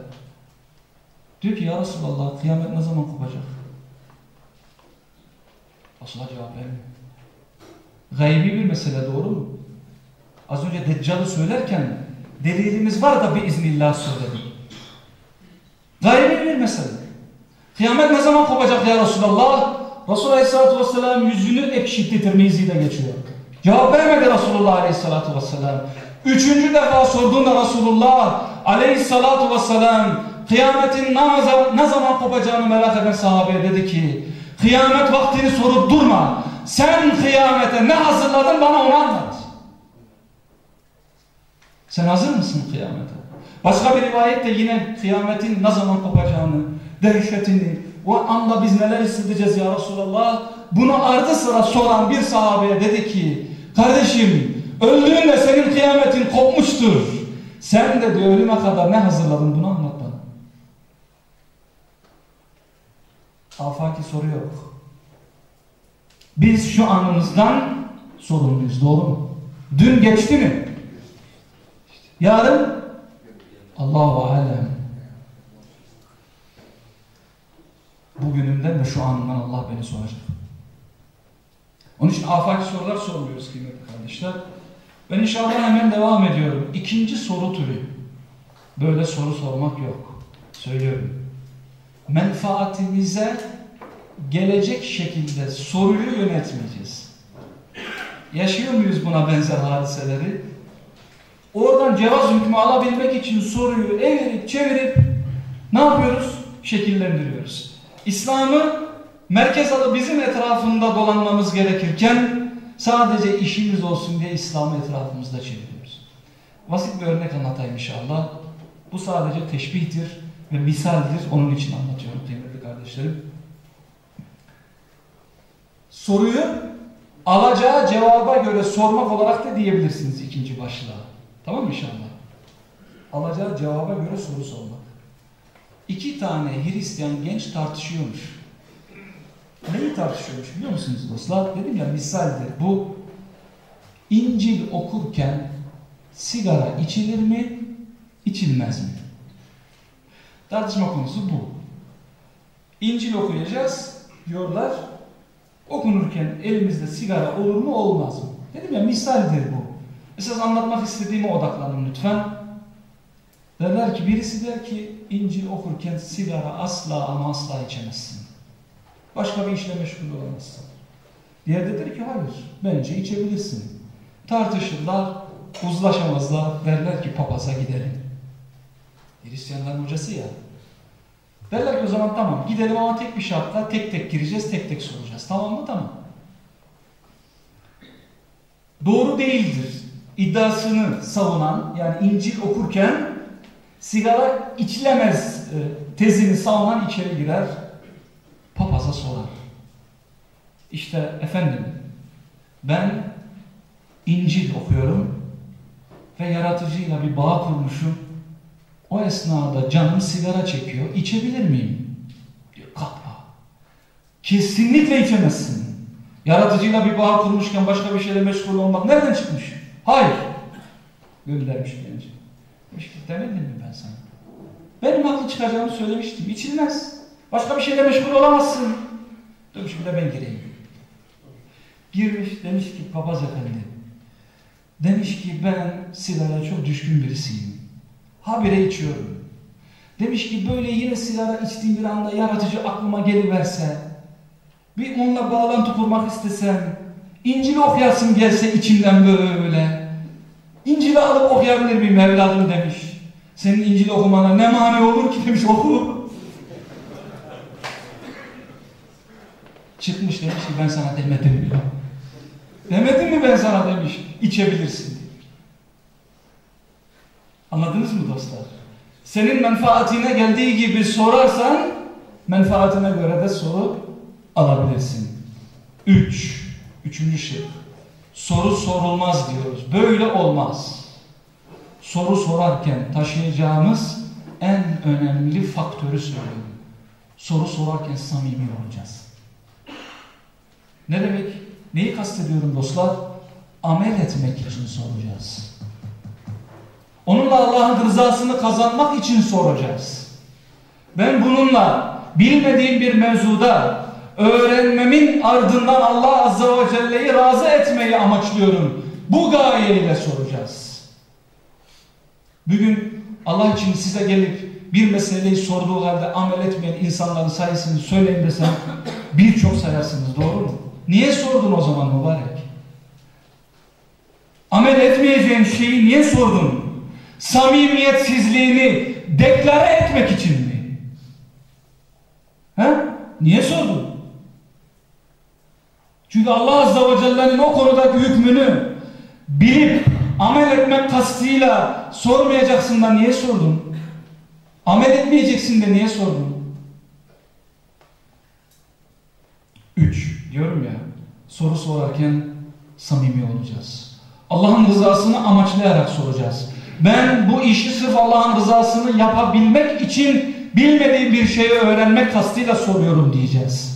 Diyor ki ya Resulallah kıyamet ne zaman kopacak? Resulullah cevap vermiyor. Gaybi bir mesele doğru mu? Az önce Deccal'ı söylerken delilimiz var da bir iznillah söyledim. Gaybi bir mesele. Kıyamet ne zaman kopacak ya Resulallah? Resulullah Aleyhisselatü Vesselam yüzünü ekşitti Tirmizi'de geçiyor. Cevap vermedi Resulullah Aleyhisselatü Vesselam. Üçüncü defa sorduğunda Resulullah Aleyhisselatü Vesselam kıyametin ne zaman kopacağını merak eden sahabeye dedi ki kıyamet vaktini sorup durma. Sen kıyamete ne hazırladın bana onu anlat. Sen hazır mısın kıyamete? Başka bir rivayette yine kıyametin ne zaman kopacağını, dehşetini, o anda biz neler hissedeceğiz ya Resulallah? Bunu ardı sıra soran bir sahabeye dedi ki, kardeşim öldüğünde senin kıyametin kopmuştur. Sen de diyor ölüme kadar ne hazırladın bunu anlat bana. Afaki soru yok. Biz şu anımızdan sorumluyuz doğru mu? Dün geçti mi? Yarın Allahu alem. Bugünümden ve şu anımdan Allah beni soracak. Onun için afaki sorular sormuyoruz kıymetli kardeşler. Ben inşallah hemen devam ediyorum. İkinci soru türü. Böyle soru sormak yok. Söylüyorum. Menfaatimize gelecek şekilde soruyu yönetmeyeceğiz. Yaşıyor muyuz buna benzer hadiseleri? Oradan cevaz hükmü alabilmek için soruyu evirip çevirip ne yapıyoruz? Şekillendiriyoruz. İslam'ı merkez alı bizim etrafında dolanmamız gerekirken Sadece işimiz olsun diye İslam'ı etrafımızda çeviriyoruz. Basit bir örnek anlatayım inşallah. Bu sadece teşbihtir ve misaldir. Onun için anlatıyorum kıymetli kardeşlerim. Soruyu alacağı cevaba göre sormak olarak da diyebilirsiniz ikinci başlığa. Tamam mı inşallah? Alacağı cevaba göre soru sormak. İki tane Hristiyan genç tartışıyormuş. Neyi tartışıyormuş biliyor musunuz dostlar? Dedim ya misaldir. Bu İncil okurken sigara içilir mi, içilmez mi? Tartışma konusu bu. İncil okuyacağız diyorlar. Okunurken elimizde sigara olur mu olmaz mı? Dedim ya misaldir bu. Esas anlatmak istediğime odaklanın lütfen. Derler ki birisi der ki İncil okurken sigara asla ama asla içemezsin. Başka bir işle meşgul olamazsın. Diğer de der ki hayır bence içebilirsin. Tartışırlar, uzlaşamazlar. Derler ki papaza gidelim. Hristiyanların hocası ya. Derler ki o zaman tamam gidelim ama tek bir şartla tek tek gireceğiz tek tek soracağız. Tamam mı? Tamam. Doğru değildir iddiasını savunan yani İncil okurken sigara içilemez e, tezini savunan içeri girer papaza sorar. İşte efendim ben İncil okuyorum ve yaratıcıyla bir bağ kurmuşum. O esnada canım sigara çekiyor. İçebilir miyim? Diyor kalkma. Kesinlikle içemezsin. Yaratıcıyla bir bağ kurmuşken başka bir şeyle meşgul olmak nereden çıkmış? Hayır. Göndermiş genci. Ki demedim mi ben sana? Benim haklı çıkacağımı söylemiştim. İçilmez. Başka bir şeyle meşgul olamazsın. Demiş bir de ben gireyim. Girmiş demiş ki papaz efendi. Demiş ki ben sigara çok düşkün birisiyim. Habire içiyorum. Demiş ki böyle yine sigara içtiğim bir anda yaratıcı aklıma geliverse, bir onunla bağlantı kurmak istesem, İncil okuyasım gelse içimden böyle. İncil'i alıp okuyabilir miyim evladım demiş. Senin İncil okumana ne mani olur ki demiş oku. Çıkmış demiş ki ben sana demedim mi? Demedim mi ben sana demiş. İçebilirsin. Anladınız mı dostlar? Senin menfaatine geldiği gibi sorarsan menfaatine göre de soru alabilirsin. Üç. Üçüncü şey. Soru sorulmaz diyoruz. Böyle olmaz. Soru sorarken taşıyacağımız en önemli faktörü söylüyorum. Soru sorarken samimi olacağız. Ne demek? Neyi kastediyorum dostlar? Amel etmek için soracağız. Onunla Allah'ın rızasını kazanmak için soracağız. Ben bununla bilmediğim bir mevzuda öğrenmemin ardından Allah Azze ve Celle'yi razı etmeyi amaçlıyorum. Bu gayeyle soracağız. Bugün Allah için size gelip bir meseleyi sorduğu halde amel etmeyen insanların sayısını söyleyin desem birçok sayarsınız doğru mu? Niye sordun o zaman mübarek? Amel etmeyeceğin şeyi niye sordun? Samimiyetsizliğini deklare etmek için mi? He? Niye sordun? Çünkü Allah Azze ve Celle'nin o konudaki hükmünü bilip amel etmek kastıyla sormayacaksın da niye sordun? Amel etmeyeceksin de niye sordun? Üç, diyorum ya, soru sorarken samimi olacağız. Allah'ın rızasını amaçlayarak soracağız. Ben bu işi sırf Allah'ın rızasını yapabilmek için bilmediğim bir şeyi öğrenmek kastıyla soruyorum diyeceğiz.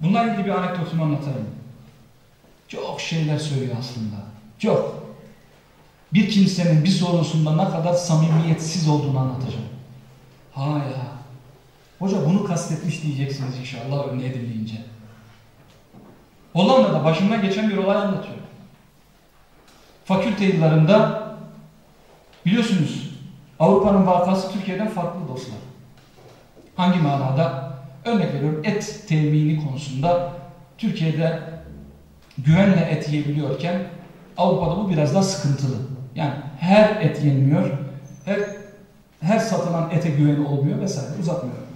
Bununla ilgili bir anekdotumu anlatayım. Çok şeyler söylüyor aslında. Çok. Bir kimsenin bir sorusunda ne kadar samimiyetsiz olduğunu anlatacağım. Ha ya. Hoca bunu kastetmiş diyeceksiniz inşallah örneği dinleyince. Hollanda'da başımdan geçen bir olay anlatıyor. Fakülte yıllarında biliyorsunuz Avrupa'nın vakası Türkiye'den farklı dostlar. Hangi manada? Örnek veriyorum et temini konusunda Türkiye'de güvenle et yiyebiliyorken Avrupa'da bu biraz daha sıkıntılı. Yani her et yenmiyor, her, her satılan ete güveni olmuyor vesaire uzatmıyorum.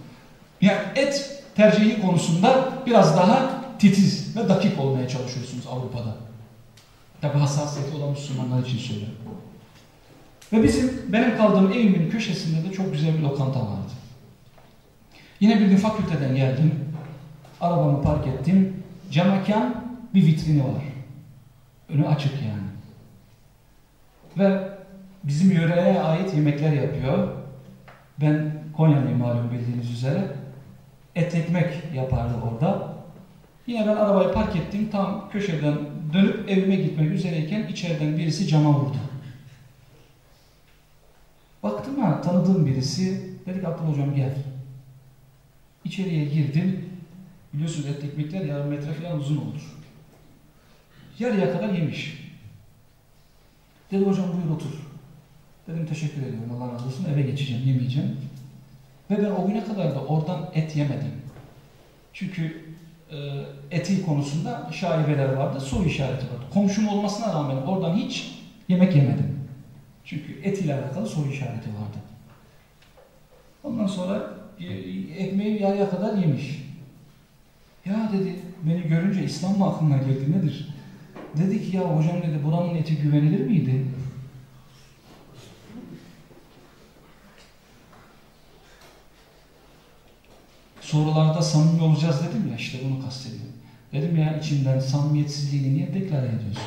Yani et tercihi konusunda biraz daha titiz ve dakik olmaya çalışıyorsunuz Avrupa'da. Tabi hassasiyeti olan Müslümanlar için söylüyorum. Ve bizim, benim kaldığım evimin köşesinde de çok güzel bir lokanta vardı. Yine bir gün fakülteden geldim. Arabamı park ettim. Camakan bir vitrini var. Önü açık yani. Ve bizim yöreye ait yemekler yapıyor. Ben Konyalıyım malum bildiğiniz üzere. Et ekmek yapardı orada. Yine ben arabayı park ettim. Tam köşeden dönüp evime gitmek üzereyken içeriden birisi cama vurdu. Baktım ha tanıdığım birisi. Dedik Abdullah hocam gel. İçeriye girdim. Biliyorsunuz et ekmekler yarım metre falan uzun olur. Yarıya kadar yemiş. Dedi hocam buyur otur. Dedim teşekkür ediyorum Allah razı olsun eve geçeceğim yemeyeceğim. Ve ben o güne kadar da oradan et yemedim. Çünkü e, eti konusunda şaibeler vardı, soru işareti vardı. Komşum olmasına rağmen oradan hiç yemek yemedim. Çünkü et ile alakalı soru işareti vardı. Ondan sonra ekmeği yarıya kadar yemiş. Ya dedi, beni görünce İslam mı aklına geldi nedir? Dedi ki ya hocam dedi buranın eti güvenilir miydi? Sorularda samimi olacağız dedim ya işte bunu kastediyorum. Dedim ya içinden samimiyetsizliğini niye deklar ediyorsun?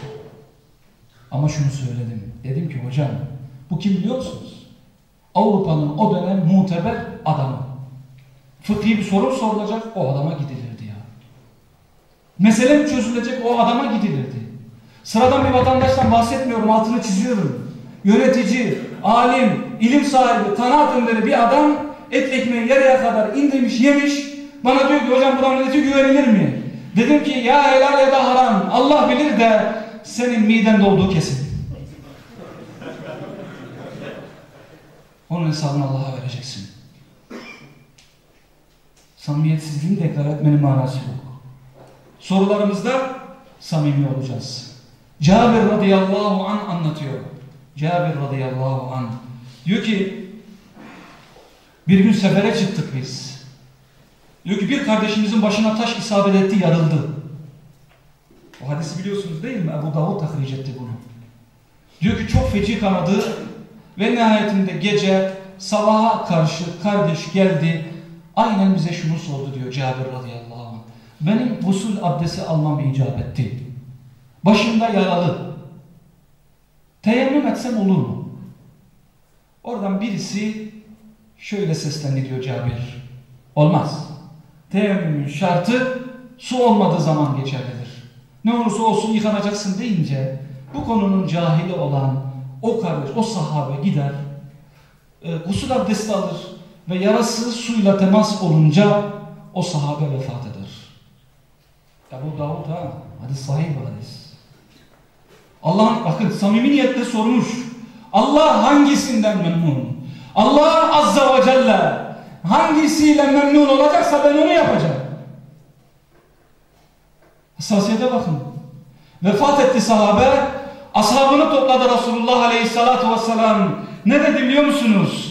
Ama şunu söyledim. Dedim ki hocam bu kim biliyor musunuz? Avrupa'nın o dönem muteber adamı. Fıkhi bir soru sorulacak o adama gidilirdi ya. Mesele mi çözülecek o adama gidilirdi. Sıradan bir vatandaştan bahsetmiyorum altını çiziyorum. Yönetici, alim, ilim sahibi, kanaat önderi bir adam et ekmeği yarıya kadar indirmiş yemiş. Bana diyor ki hocam buranın eti güvenilir mi? Dedim ki ya helal ya da haram Allah bilir de senin miden dolduğu kesin. Onun hesabını Allah'a vereceksin. Samimiyetsizliğini deklar etmenin manası yok. Sorularımızda samimi olacağız. Cabir radıyallahu an anlatıyor. Cabir radıyallahu an diyor ki bir gün sefere çıktık biz. Diyor ki bir kardeşimizin başına taş isabet etti yarıldı. O hadisi biliyorsunuz değil mi? Ebu Davud tahric etti bunu. Diyor ki çok feci kanadı ve nihayetinde gece sabaha karşı kardeş geldi. Aynen bize şunu sordu diyor Cabir radıyallahu anh. Benim usul abdesti almam icap etti. Başımda yaralı. Teyemmüm etsem olur mu? Oradan birisi şöyle seslendi diyor Cabir. Olmaz. Teyemmümün şartı su olmadığı zaman geçerlidir. Ne olursa olsun yıkanacaksın deyince bu konunun cahili olan o kardeş, o sahabe gider e, gusül abdesti alır ve yarası suyla temas olunca o sahabe vefat eder. Ebu Davud ha, hadis sahih bir hadis. Allah'ın bakın samimi niyetle sormuş. Allah hangisinden memnun? Allah azza ve celle hangisiyle memnun olacaksa ben onu yapacağım. Hassasiyete bakın. Vefat etti sahabe. Ashabını topladı Resulullah aleyhissalatu vesselam. Ne dedi biliyor musunuz?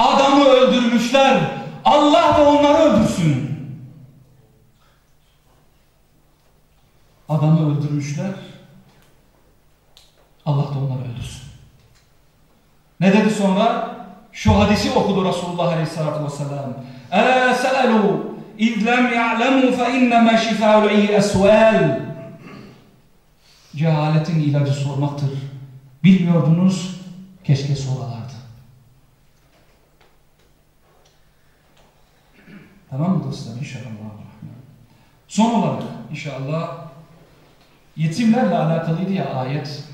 Adamı öldürmüşler. Allah da onları öldürsün. Adamı öldürmüşler. Allah da onları öldürsün. Ne dedi sonra? Şu hadisi okudu Resulullah Aleyhisselatü Vesselam. Ela se'elu iz lem ya'lemu fe inneme şifâ'ul esvel. Cehaletin ilacı sormaktır. Bilmiyordunuz, keşke soralardı. Tamam mı dostlar? İnşallah. Son olarak inşallah yetimlerle alakalıydı ya ayet.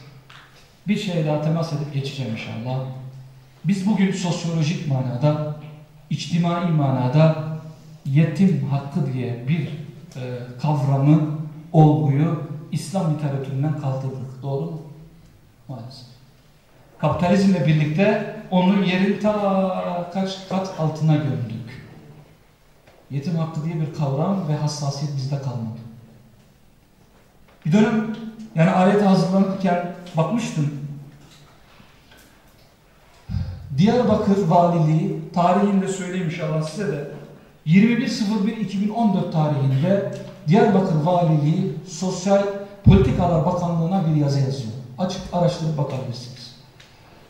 Bir şey daha temas edip geçeceğim inşallah. Biz bugün sosyolojik manada, içtimai manada yetim hakkı diye bir e, kavramı, olguyu İslam literatüründen kaldırdık. Doğru mu? Maalesef. Kapitalizmle birlikte onun yerin ta kaç kat altına gömdük. Yetim hakkı diye bir kavram ve hassasiyet bizde kalmadı. Bir dönem yani ayete hazırlanırken bakmıştım. Diyarbakır Valiliği, tarihinde söyleyeyim inşallah size de. 21.01.2014 tarihinde Diyarbakır Valiliği Sosyal Politikalar Bakanlığı'na bir yazı yazıyor. Açık araştırıp bakabilirsiniz.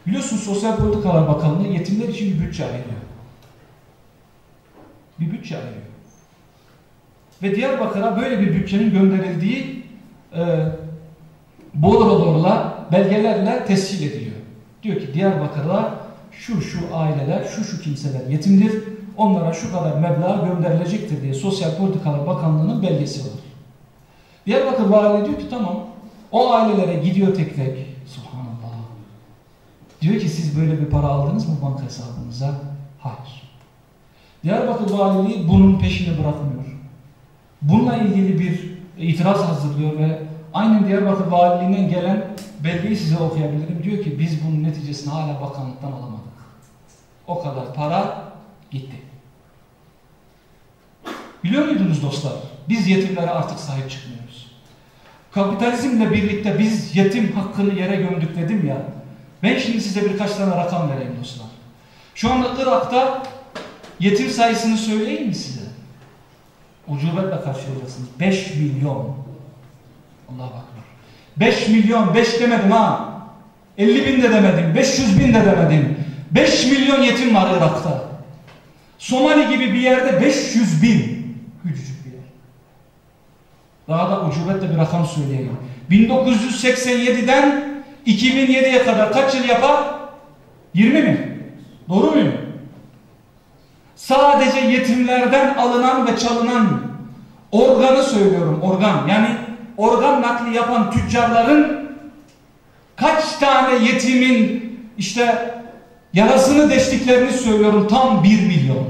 Biliyorsunuz Sosyal Politikalar Bakanlığı yetimler için bir bütçe ayırıyor. Bir bütçe ayırıyor. Ve Diyarbakır'a böyle bir bütçenin gönderildiği e, bordolarla, belgelerle tescil ediliyor. Diyor ki Diyarbakır'a şu şu aileler, şu şu kimseler yetimdir. Onlara şu kadar meblağ gönderilecektir diye Sosyal Politikalar Bakanlığı'nın belgesi var. Diyarbakır Valiliği diyor ki tamam o ailelere gidiyor tek tek. Subhanallah. Diyor ki siz böyle bir para aldınız mı banka hesabınıza? Hayır. Diyarbakır Valiliği bunun peşini bırakmıyor. Bununla ilgili bir itiraz hazırlıyor ve aynen Diyarbakır Valiliğinden gelen belgeyi size okuyabilirim. Diyor ki biz bunun neticesini hala bakanlıktan alamadık. O kadar para gitti. Biliyor muydunuz dostlar? Biz yetimlere artık sahip çıkmıyoruz. Kapitalizmle birlikte biz yetim hakkını yere gömdük dedim ya. Ben şimdi size birkaç tane rakam vereyim dostlar. Şu anda Irak'ta yetim sayısını söyleyeyim mi size? Ucubetle karşılayacaksınız. 5 milyon. Allah'a bakma. 5 milyon, 5 demedim ha. 50 bin de demedim, 500 bin de demedim. 5 milyon yetim var Irak'ta. Somali gibi bir yerde 500 bin. Küçücük bir yer. Daha da ucubetle bir rakam söyleyeyim. 1987'den 2007'ye kadar kaç yıl yapar? 20 mi? Doğru muyum? Sadece yetimlerden alınan ve çalınan organı söylüyorum organ. Yani organ nakli yapan tüccarların kaç tane yetimin işte yarasını deştiklerini söylüyorum tam 1 milyon.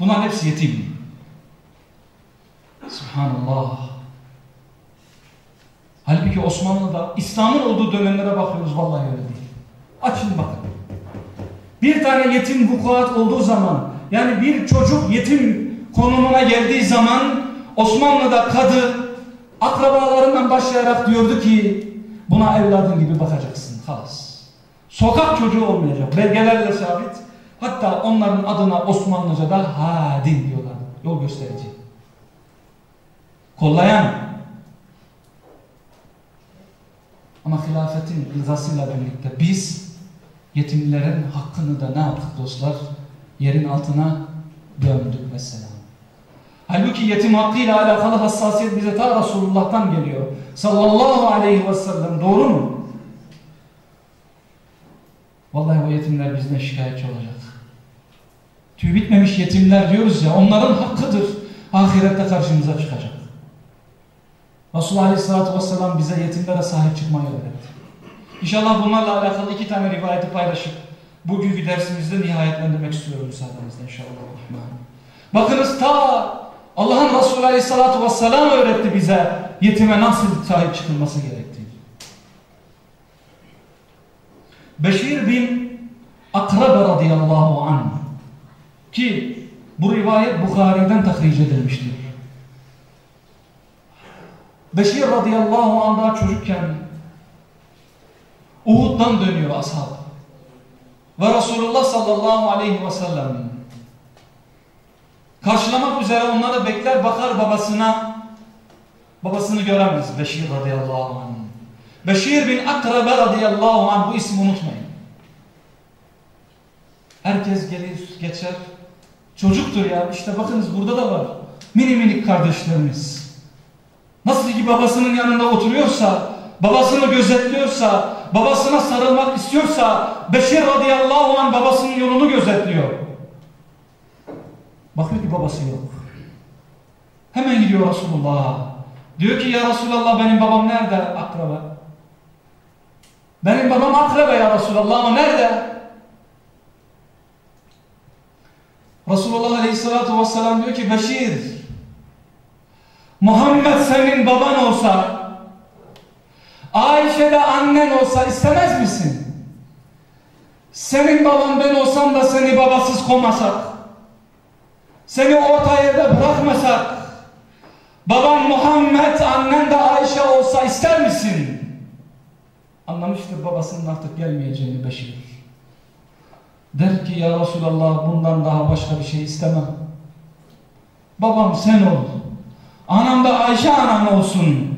Bunların hepsi yetim. Subhanallah. Halbuki Osmanlı'da İslam'ın olduğu dönemlere bakıyoruz vallahi öyle değil. Açın bakın. Bir tane yetim vukuat olduğu zaman yani bir çocuk yetim konumuna geldiği zaman Osmanlı'da kadı akrabalarından başlayarak diyordu ki buna evladın gibi bakacaksın. Halas. Sokak çocuğu olmayacak. Belgelerle sabit. Hatta onların adına Osmanlıca'da hadin diyorlar. Yol gösterici. Kollayan. Ama hilafetin rızasıyla birlikte biz yetimlerin hakkını da ne yaptık dostlar? Yerin altına gömdük mesela. Halbuki yetim hakkıyla alakalı hassasiyet bize ta Resulullah'tan geliyor. Sallallahu aleyhi ve sellem. Doğru mu? Vallahi o yetimler bizden şikayetçi olacak. Tüy bitmemiş yetimler diyoruz ya onların hakkıdır. Ahirette karşımıza çıkacak. Resulullah Aleyhisselatü Vesselam bize yetimlere sahip çıkmayı öğretti. İnşallah bunlarla alakalı iki tane rivayeti paylaşıp bugünkü dersimizde nihayetlendirmek istiyorum müsaadenizle inşallah. Bakınız ta Allah'ın Resulü Aleyhisselatü Vesselam öğretti bize yetime nasıl sahip çıkılması gerektiğini. Beşir bin Akrabe radıyallahu anh ki bu rivayet Bukhari'den tahric edilmiştir. Beşir radıyallahu anh daha çocukken Uhud'dan dönüyor ashab. Ve Resulullah sallallahu aleyhi ve sellem karşılamak üzere onları bekler bakar babasına babasını göremez Beşir radıyallahu anh. Beşir bin Akrabe radıyallahu anh bu ismi unutmayın. Herkes gelir geçer. Çocuktur ya işte bakınız burada da var. Mini minik kardeşlerimiz. Nasıl ki babasının yanında oturuyorsa, babasını gözetliyorsa, babasına sarılmak istiyorsa Beşir radıyallahu anh babasının yolunu gözetliyor. Bakıyor ki babası yok. Hemen gidiyor Resulullah. Diyor ki ya Resulallah benim babam nerede? Akraba. Benim babam akraba ya Resulallah ama nerede? Resulullah Aleyhisselatü Vesselam diyor ki Beşir Muhammed senin baban olsa Ayşe de annen olsa istemez misin? Senin baban ben olsam da seni babasız komasak seni orta yerde bırakmasak baban Muhammed annen de Ayşe olsa ister misin? Anlamıştır babasının artık gelmeyeceğini Beşir. Der ki ya Resulallah bundan daha başka bir şey istemem. Babam sen ol. Anam da Ayşe anam olsun.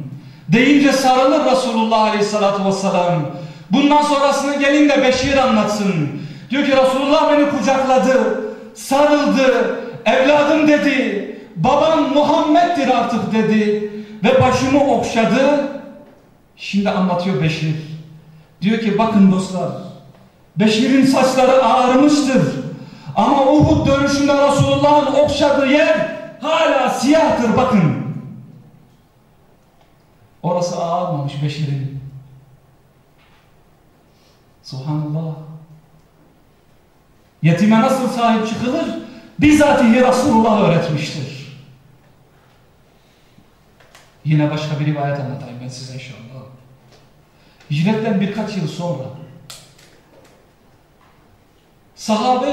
Deyince sarılır Resulullah Aleyhisselatü Vesselam. Bundan sonrasını gelin de Beşir anlatsın. Diyor ki Resulullah beni kucakladı, sarıldı, evladım dedi. Babam Muhammed'dir artık dedi. Ve başımı okşadı. Şimdi anlatıyor Beşir. Diyor ki bakın dostlar. Beşir'in saçları ağarmıştır. Ama Uhud dönüşünde Resulullah'ın okşadığı yer hala siyahtır bakın. Orası ağarmamış Beşir'in. Subhanallah. Yetime nasıl sahip çıkılır? Bizatihi Resulullah öğretmiştir. Yine başka bir rivayet anlatayım ben size inşallah. Hicretten birkaç yıl sonra sahabe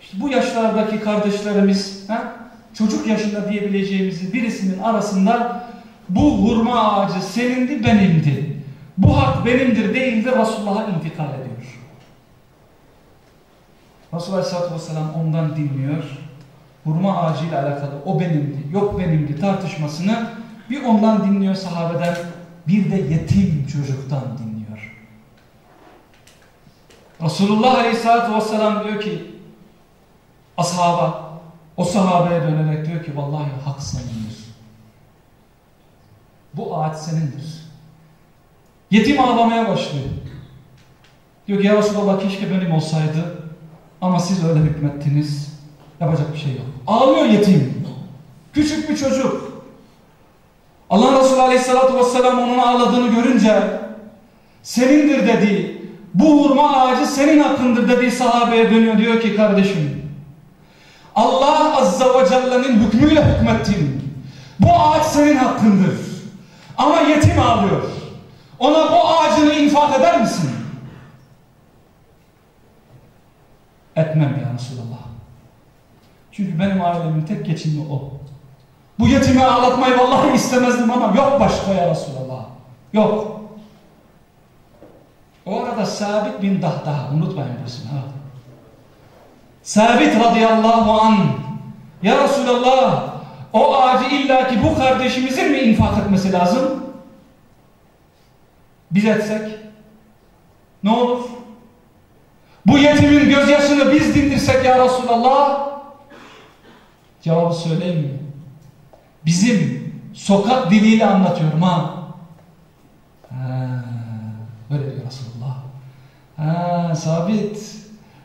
işte bu yaşlardaki kardeşlerimiz ha, çocuk yaşında diyebileceğimiz birisinin arasında bu hurma ağacı senindi benimdi. Bu hak benimdir değildir Resulullah'a intikal ediyor. Resulullah Aleyhisselatü Vesselam ondan dinliyor. Hurma ağacıyla alakalı o benimdi, yok benimdi tartışmasını bir ondan dinliyor sahabeden bir de yetim çocuktan dinliyor. Resulullah Aleyhisselatü Vesselam diyor ki ashaba o sahabeye dönerek diyor ki vallahi hak senindir. Bu ağaç senindir. Yetim ağlamaya başlıyor. Diyor ki ya Resulallah keşke benim olsaydı ama siz öyle hükmettiniz. Yapacak bir şey yok. Ağlıyor yetim. Küçük bir çocuk. Allah Resulü Aleyhisselatü Vesselam onun ağladığını görünce senindir dedi. Bu hurma ağacı senin hakkındır dediği sahabeye dönüyor. Diyor ki kardeşim Allah Azza ve Celle'nin hükmüyle hükmettin. Bu ağaç senin hakkındır. Ama yetim ağlıyor. Ona bu ağacını infak eder misin? Etmem ya Resulallah. Çünkü benim ailemin tek geçimi o. Bu yetimi ağlatmayı vallahi istemezdim ama yok başka ya Resulallah. Yok. O arada Sabit bin Dahdah, unutmayın bu ismi. Ha. Sabit radıyallahu an Ya Resulallah o ağacı illaki bu kardeşimizin mi infak etmesi lazım? Biz etsek ne olur? Bu yetimin gözyaşını biz dindirsek ya Resulallah cevabı söyleyeyim mi? Bizim sokak diliyle anlatıyorum ha. ha böyle diyor Resulullah. Ha, sabit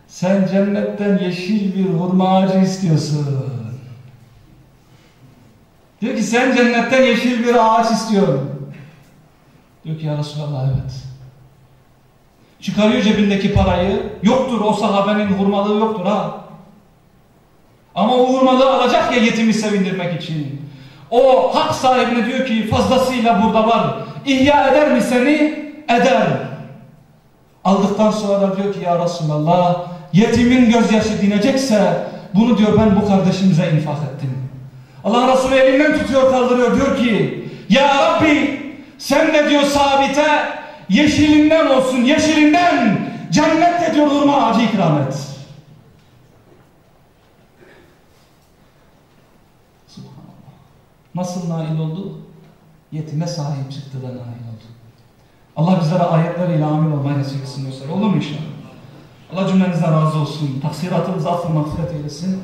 sen cennetten yeşil bir hurma ağacı istiyorsun. Diyor ki sen cennetten yeşil bir ağaç istiyorum. Diyor ki ya Resulallah evet. Çıkarıyor cebindeki parayı. Yoktur o sahabenin hurmalığı yoktur ha. Ama o hurmalığı alacak ya yetimi sevindirmek için. O hak sahibine diyor ki fazlasıyla burada var. İhya eder mi seni? Eder. Aldıktan sonra diyor ki ya Resulallah yetimin gözyaşı dinecekse bunu diyor ben bu kardeşimize infak ettim. Allah Resulü elinden tutuyor kaldırıyor diyor ki Ya Rabbi sen de diyor sabite yeşilinden olsun yeşilinden cennette diyor hurma ağacı ikram et. Subhanallah. Nasıl nail oldu? Yetime sahip çıktı da nail oldu. Allah bizlere ayetleriyle amil olmayı nasip etsin dostlar. Olur mu inşallah? Allah cümlenizden razı olsun. Taksiratımızı affı mağfiret eylesin.